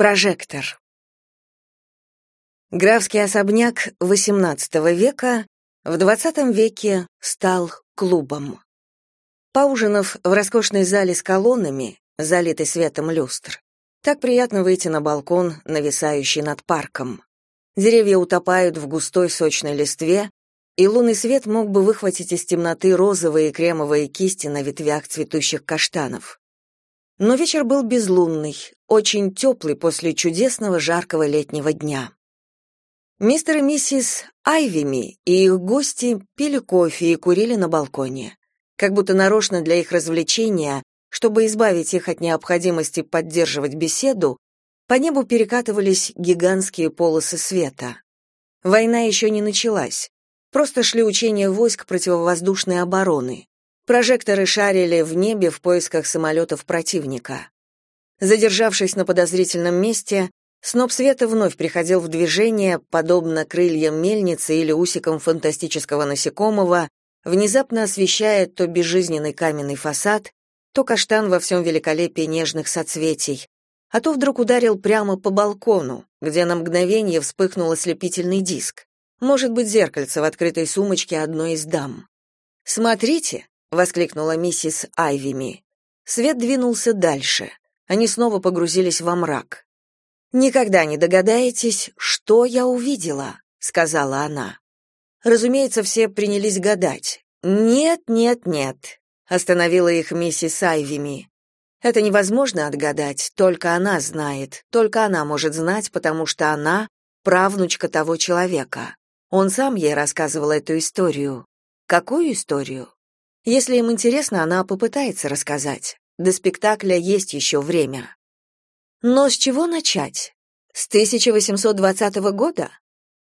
Прожектор. Графский особняк XVIII века в XX веке стал клубом. Поужинав в роскошной зале с колоннами, залитой светом люстр, так приятно выйти на балкон, нависающий над парком. Деревья утопают в густой сочной листве, и лунный свет мог бы выхватить из темноты розовые и кремовые кисти на ветвях цветущих каштанов. Но вечер был безлунный, очень теплый после чудесного жаркого летнего дня. Мистер и миссис Айвими и их гости пили кофе и курили на балконе. Как будто нарочно для их развлечения, чтобы избавить их от необходимости поддерживать беседу, по небу перекатывались гигантские полосы света. Война еще не началась. Просто шли учения войск противовоздушной обороны. Прожекторы шарили в небе в поисках самолетов противника. Задержавшись на подозрительном месте, сноп света вновь приходил в движение, подобно крыльям мельницы или усикам фантастического насекомого, внезапно освещая то безжизненный каменный фасад, то каштан во всем великолепии нежных соцветий, а то вдруг ударил прямо по балкону, где на мгновение вспыхнул ослепительный диск. Может быть, зеркальце в открытой сумочке одной из дам. «Смотрите!» Воскликнула миссис Айвими. Свет двинулся дальше. Они снова погрузились во мрак. Никогда не догадаетесь, что я увидела, сказала она. Разумеется, все принялись гадать. Нет, нет, нет, остановила их миссис Айвими. Это невозможно отгадать, только она знает, только она может знать, потому что она правнучка того человека. Он сам ей рассказывал эту историю. Какую историю? Если им интересно, она попытается рассказать. До спектакля есть еще время. Но с чего начать? С 1820 года?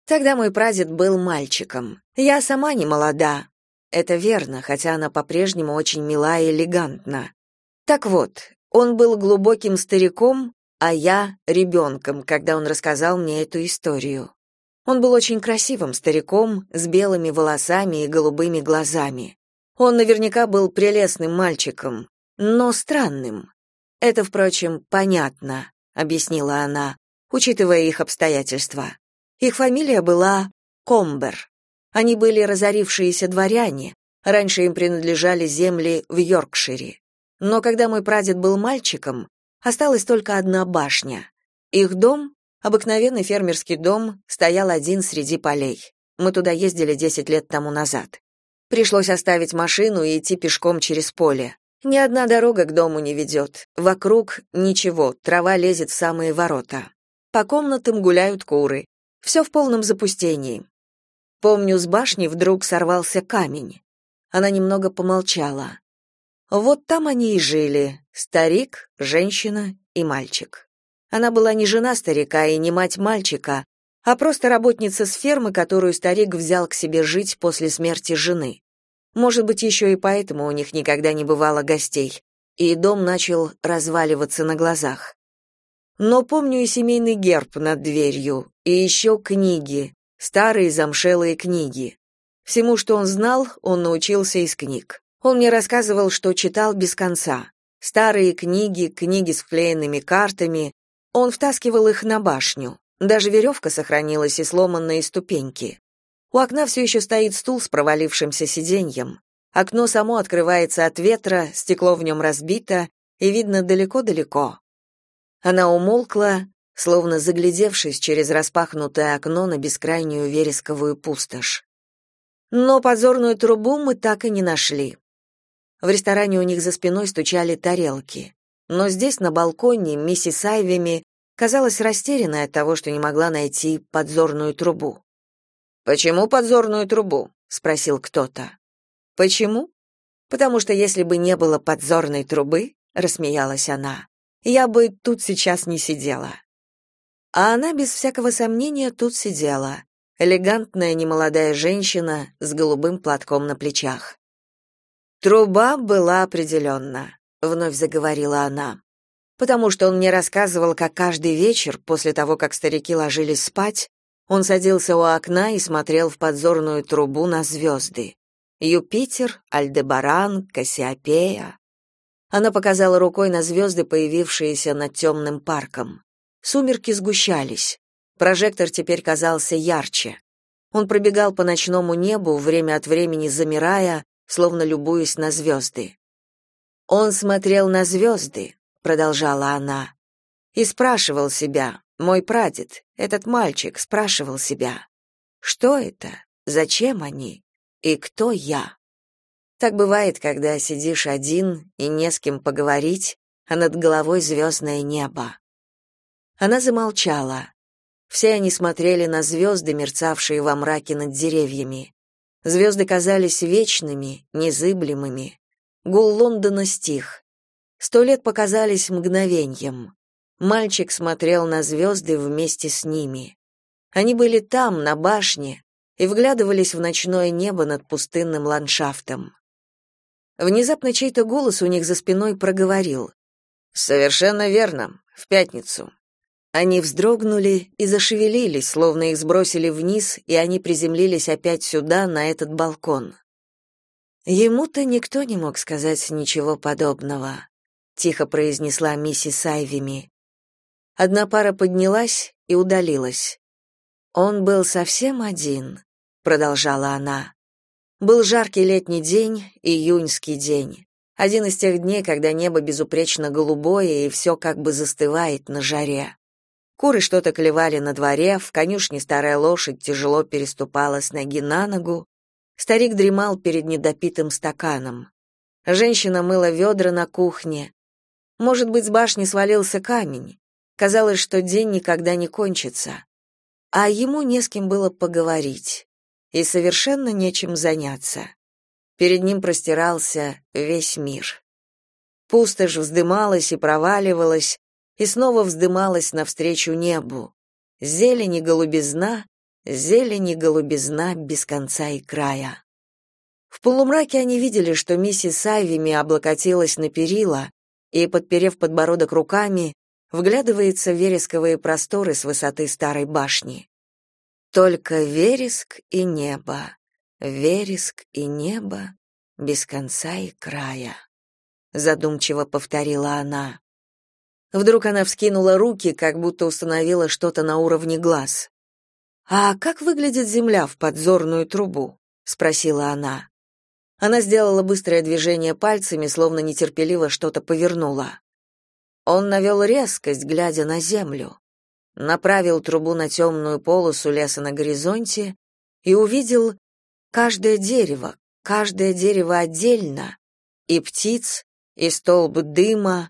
Тогда мой прадед был мальчиком. Я сама не молода. Это верно, хотя она по-прежнему очень мила и элегантна. Так вот, он был глубоким стариком, а я ребенком, когда он рассказал мне эту историю. Он был очень красивым стариком с белыми волосами и голубыми глазами. Он наверняка был прелестным мальчиком, но странным. Это, впрочем, понятно, объяснила она, учитывая их обстоятельства. Их фамилия была Комбер. Они были разорившиеся дворяне, раньше им принадлежали земли в Йоркшире. Но когда мой прадед был мальчиком, осталась только одна башня. Их дом, обыкновенный фермерский дом, стоял один среди полей. Мы туда ездили 10 лет тому назад. Пришлось оставить машину и идти пешком через поле. Ни одна дорога к дому не ведет. Вокруг ничего, трава лезет в самые ворота. По комнатам гуляют куры. Все в полном запустении. Помню, с башни вдруг сорвался камень. Она немного помолчала. Вот там они и жили. Старик, женщина и мальчик. Она была не жена старика и не мать мальчика, а просто работница с фермы, которую старик взял к себе жить после смерти жены. Может быть, еще и поэтому у них никогда не бывало гостей, и дом начал разваливаться на глазах. Но помню и семейный герб над дверью, и еще книги, старые замшелые книги. Всему, что он знал, он научился из книг. Он мне рассказывал, что читал без конца. Старые книги, книги с вклеенными картами. Он втаскивал их на башню. Даже веревка сохранилась и сломанные ступеньки. У окна все еще стоит стул с провалившимся сиденьем. Окно само открывается от ветра, стекло в нем разбито, и видно далеко-далеко. Она умолкла, словно заглядевшись через распахнутое окно на бескрайнюю вересковую пустошь. Но подзорную трубу мы так и не нашли. В ресторане у них за спиной стучали тарелки. Но здесь, на балконе, миссис Айвими казалась растерянной от того, что не могла найти подзорную трубу. Почему подзорную трубу? спросил кто-то. Почему? Потому что если бы не было подзорной трубы, рассмеялась она. Я бы тут сейчас не сидела. А она без всякого сомнения тут сидела, элегантная немолодая женщина с голубым платком на плечах. Труба была определенно», — вновь заговорила она. Потому что он мне рассказывал, как каждый вечер, после того, как старики ложились спать, он садился у окна и смотрел в подзорную трубу на звезды. Юпитер, Альдебаран, Кассиопея. Она показала рукой на звезды, появившиеся над темным парком. Сумерки сгущались. Прожектор теперь казался ярче. Он пробегал по ночному небу, время от времени замирая, словно любуясь на звезды. «Он смотрел на звезды», — продолжала она, — «и спрашивал себя, мой прадед, этот мальчик, спрашивал себя, что это, зачем они и кто я?» Так бывает, когда сидишь один и не с кем поговорить, а над головой звездное небо. Она замолчала. Все они смотрели на звезды, мерцавшие во мраке над деревьями. Звезды казались вечными, незыблемыми. Гул Лондона стих. Сто лет показались мгновеньем. Мальчик смотрел на звезды вместе с ними. Они были там, на башне, и вглядывались в ночное небо над пустынным ландшафтом. Внезапно чей-то голос у них за спиной проговорил. «Совершенно верно. В пятницу. Они вздрогнули и зашевелились, словно их сбросили вниз, и они приземлились опять сюда, на этот балкон. Ему-то никто не мог сказать ничего подобного, тихо произнесла миссис Айвими. Одна пара поднялась и удалилась. Он был совсем один, продолжала она. Был жаркий летний день, июньский день. Один из тех дней, когда небо безупречно голубое и все как бы застывает на жаре. Куры что-то клевали на дворе, в конюшне старая лошадь тяжело переступала с ноги на ногу, старик дремал перед недопитым стаканом. Женщина мыла ведра на кухне. Может быть, с башни свалился камень. Казалось, что день никогда не кончится. А ему не с кем было поговорить и совершенно нечем заняться. Перед ним простирался весь мир. Пустошь вздымалась и проваливалась, и снова вздымалась навстречу небу. Зелень и голубизна, зелень и голубизна без конца и края. В полумраке они видели, что миссис Айвими облокотилась на перила и, подперев подбородок руками, вглядывается в вересковые просторы с высоты старой башни. Только вереск и небо, вереск и небо без конца и края, задумчиво повторила она. Вдруг она вскинула руки, как будто установила что-то на уровне глаз. «А как выглядит земля в подзорную трубу?» — спросила она. Она сделала быстрое движение пальцами, словно нетерпеливо что-то повернула. Он навел резкость, глядя на землю. Направил трубу на темную полосу леса на горизонте и увидел каждое дерево, каждое дерево отдельно, и птиц, и столб дыма,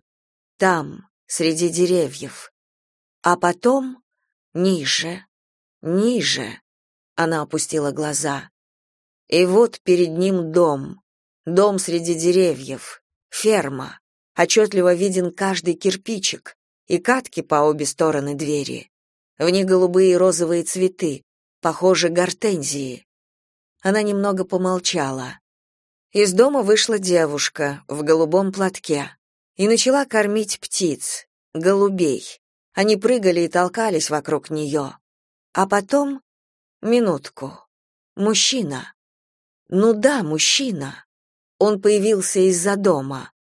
там, среди деревьев. А потом ниже, ниже. Она опустила глаза. И вот перед ним дом. Дом среди деревьев. Ферма. Отчетливо виден каждый кирпичик и катки по обе стороны двери. В них голубые и розовые цветы, похоже, гортензии. Она немного помолчала. Из дома вышла девушка в голубом платке и начала кормить птиц, голубей. Они прыгали и толкались вокруг нее. А потом... Минутку. Мужчина. Ну да, мужчина. Он появился из-за дома.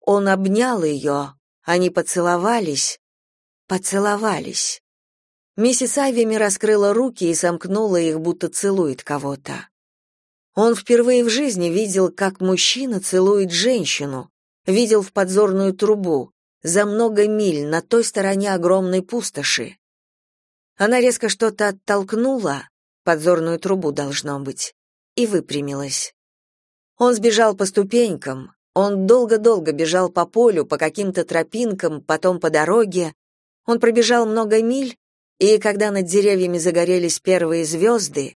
Он обнял ее, они поцеловались, поцеловались. Миссис Айвими раскрыла руки и сомкнула их, будто целует кого-то. Он впервые в жизни видел, как мужчина целует женщину, видел в подзорную трубу, за много миль на той стороне огромной пустоши. Она резко что-то оттолкнула, подзорную трубу должно быть, и выпрямилась. Он сбежал по ступенькам, он долго-долго бежал по полю, по каким-то тропинкам, потом по дороге. Он пробежал много миль, и когда над деревьями загорелись первые звезды,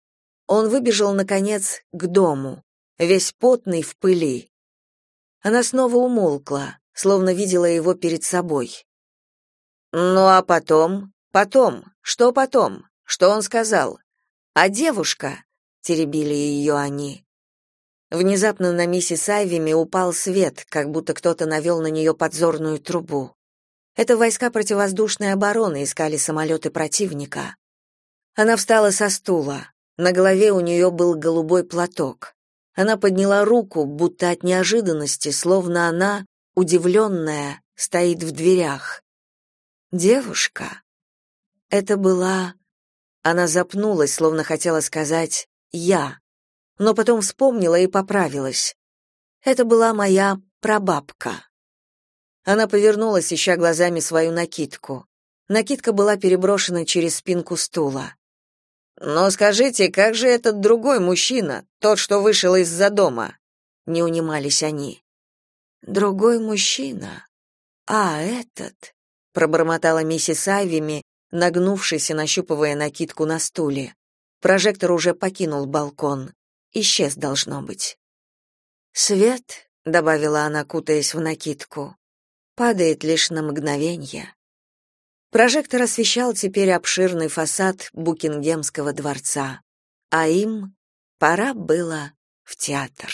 он выбежал, наконец, к дому, весь потный в пыли. Она снова умолкла, словно видела его перед собой. «Ну а потом? Потом? Что потом? Что он сказал? А девушка?» — теребили ее они. Внезапно на миссис Айвими упал свет, как будто кто-то навел на нее подзорную трубу. Это войска противовоздушной обороны искали самолеты противника. Она встала со стула. На голове у нее был голубой платок. Она подняла руку, будто от неожиданности, словно она, удивленная, стоит в дверях. Девушка, Это была... Она запнулась, словно хотела сказать «я», но потом вспомнила и поправилась. Это была моя прабабка. Она повернулась, ища глазами свою накидку. Накидка была переброшена через спинку стула. «Но скажите, как же этот другой мужчина, тот, что вышел из-за дома?» Не унимались они. «Другой мужчина? А, этот?» пробормотала миссис Айвими, нагнувшись и нащупывая накидку на стуле. Прожектор уже покинул балкон. Исчез, должно быть. «Свет», — добавила она, кутаясь в накидку, — «падает лишь на мгновение». Прожектор освещал теперь обширный фасад Букингемского дворца, а им пора было в театр.